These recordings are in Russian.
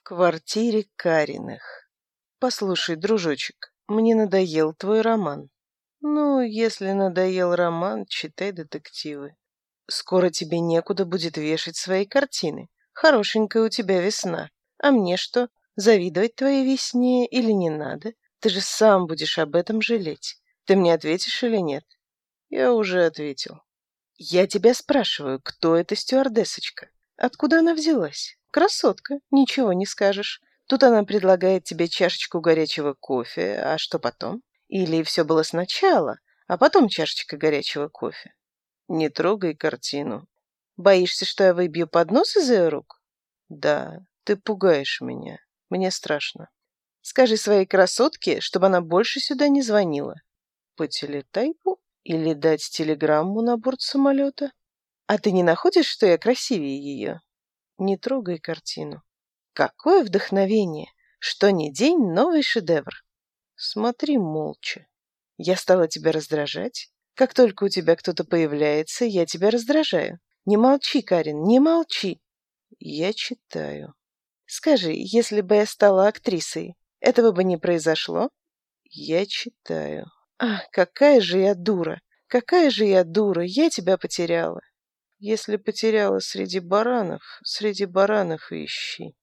в квартире Кариных. Послушай, дружочек, мне надоел твой роман. Ну, если надоел роман, читай детективы. Скоро тебе некуда будет вешать свои картины. Хорошенькая у тебя весна. А мне что, завидовать твоей весне или не надо? Ты же сам будешь об этом жалеть. Ты мне ответишь или нет? Я уже ответил. Я тебя спрашиваю, кто эта стюардессочка? Откуда она взялась? Красотка, ничего не скажешь. Тут она предлагает тебе чашечку горячего кофе, а что потом? Или все было сначала, а потом чашечка горячего кофе? Не трогай картину. Боишься, что я выбью поднос из ее рук? Да, ты пугаешь меня. Мне страшно. Скажи своей красотке, чтобы она больше сюда не звонила. По телетайпу или дать телеграмму на борт самолета? а ты не находишь что я красивее ее не трогай картину. Какое вдохновение! Что ни день новый шедевр. Смотри молча. Я стала тебя раздражать. Как только у тебя кто-то появляется я тебя раздражаю. Не молчи карин не молчи. Я читаю. Скажи если бы я стала актрисой этого бы не произошло? Я читаю. Ах какая же я дура! Какая же я дура! Я тебя потеряла если потеряла среди баранов, среди баранов ищи.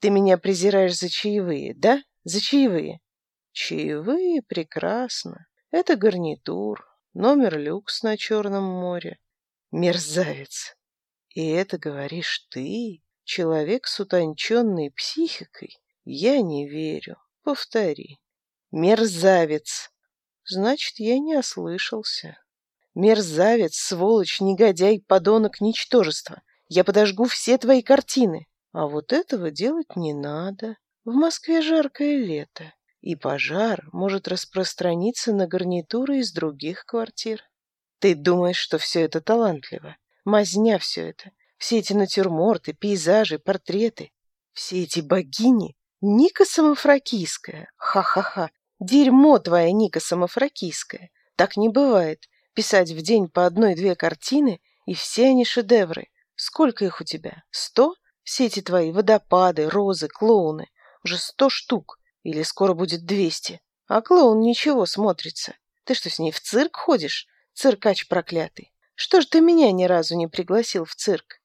Ты меня презираешь за чаевые, да? За чаевые? Чаевые прекрасно. Это гарнитур, номер люкс на Черном море. Мерзавец. И это говоришь ты, человек с утонченной психикой? Я не верю. Повтори. Мерзавец. Значит, я не ослышался мерзавец сволочь негодяй подонок ничтожество. Я подожгу все твои картины. А вот этого делать не надо. В москве жаркое лето и пожар может распространиться на гарнитуры из других квартир. Ты думаешь что все это талантливо? Мазня все это. Все эти натюрморты пейзажи портреты. Все эти богини. Ника самофракийская. Ха-ха-ха. Дерьмо твоя ника самофракийская. Так не бывает писать в день по одной-две картины, и все они шедевры. Сколько их у тебя? Сто? Все эти твои водопады, розы, клоуны. Уже сто штук. Или скоро будет двести. А клоун ничего смотрится. Ты что, с ней в цирк ходишь? Циркач проклятый. Что ж ты меня ни разу не пригласил в цирк?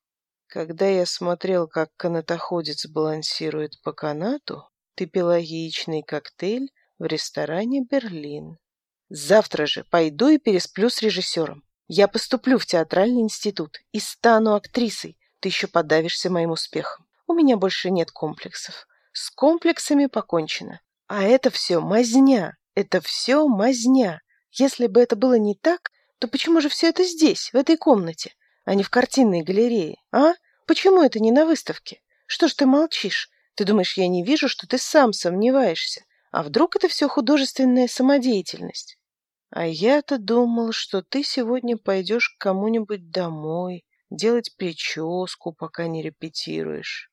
Когда я смотрел, как канатоходец балансирует по канату, ты пила яичный коктейль в ресторане «Берлин». Завтра же пойду и пересплю с режиссером. Я поступлю в театральный институт и стану актрисой. Ты еще подавишься моим успехом. У меня больше нет комплексов. С комплексами покончено. А это все мазня. Это все мазня. Если бы это было не так, то почему же все это здесь, в этой комнате, а не в картинной галерее, а? Почему это не на выставке? Что ж ты молчишь? Ты думаешь, я не вижу, что ты сам сомневаешься? А вдруг это все художественная самодеятельность? а я-то думал что ты сегодня пойдешь к кому-нибудь домой делать прическу пока не репетируешь.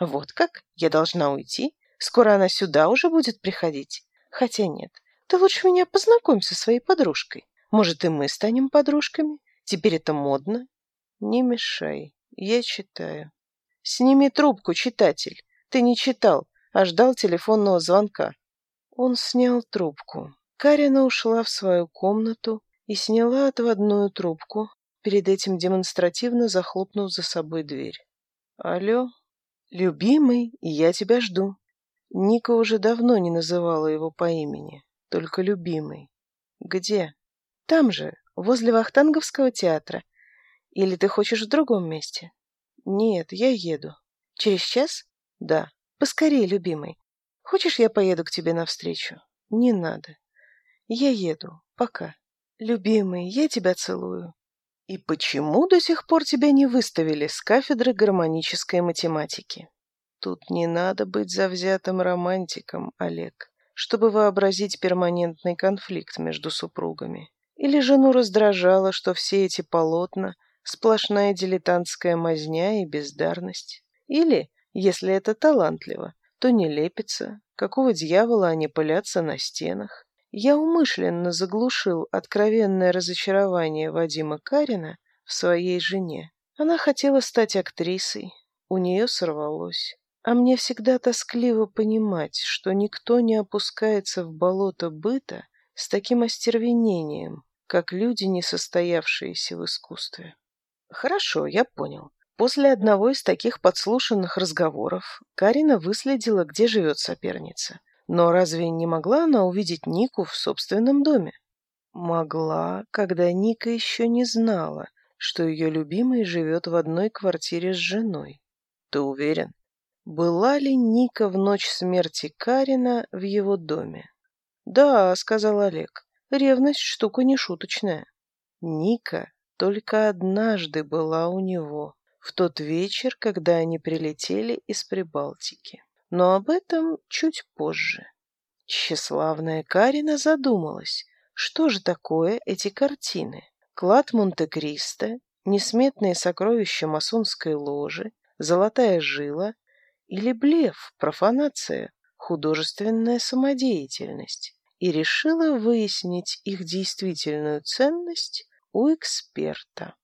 Вот как? Я должна уйти? Скоро она сюда уже будет приходить? Хотя нет. Ты лучше меня познакомь со своей подружкой. Может и мы станем подружками? Теперь это модно. Не мешай. Я читаю. Сними трубку читатель. Ты не читал а ждал телефонного звонка. Он снял трубку. Карина ушла в свою комнату и сняла отводную трубку, перед этим демонстративно захлопнув за собой дверь. «Алло, любимый, я тебя жду». Ника уже давно не называла его по имени, только любимый. «Где?» «Там же, возле Вахтанговского театра. Или ты хочешь в другом месте?» «Нет, я еду». «Через час?» «Да». «Поскорее, любимый. Хочешь, я поеду к тебе навстречу?» «Не надо. Я еду, пока. Любимый, я тебя целую. И почему до сих пор тебя не выставили с кафедры гармонической математики? Тут не надо быть завзятым романтиком, Олег, чтобы вообразить перманентный конфликт между супругами. Или жену раздражало, что все эти полотна – сплошная дилетантская мазня и бездарность. Или, если это талантливо, то не лепится, какого дьявола они пылятся на стенах. Я умышленно заглушил откровенное разочарование Вадима Карина в своей жене. Она хотела стать актрисой, у нее сорвалось. А мне всегда тоскливо понимать, что никто не опускается в болото быта с таким остервенением, как люди, не состоявшиеся в искусстве. Хорошо, я понял. После одного из таких подслушанных разговоров Карина выследила, где живет соперница – но разве не могла она увидеть Нику в собственном доме? Могла, когда Ника еще не знала, что ее любимый живет в одной квартире с женой. Ты уверен? Была ли Ника в ночь смерти Карина в его доме? Да, сказал Олег, ревность штука нешуточная. Ника только однажды была у него, в тот вечер, когда они прилетели из Прибалтики но об этом чуть позже. Тщеславная Карина задумалась, что же такое эти картины? Клад Монте-Кристо, несметные сокровища масонской ложи, золотая жила или блеф, профанация, художественная самодеятельность, и решила выяснить их действительную ценность у эксперта.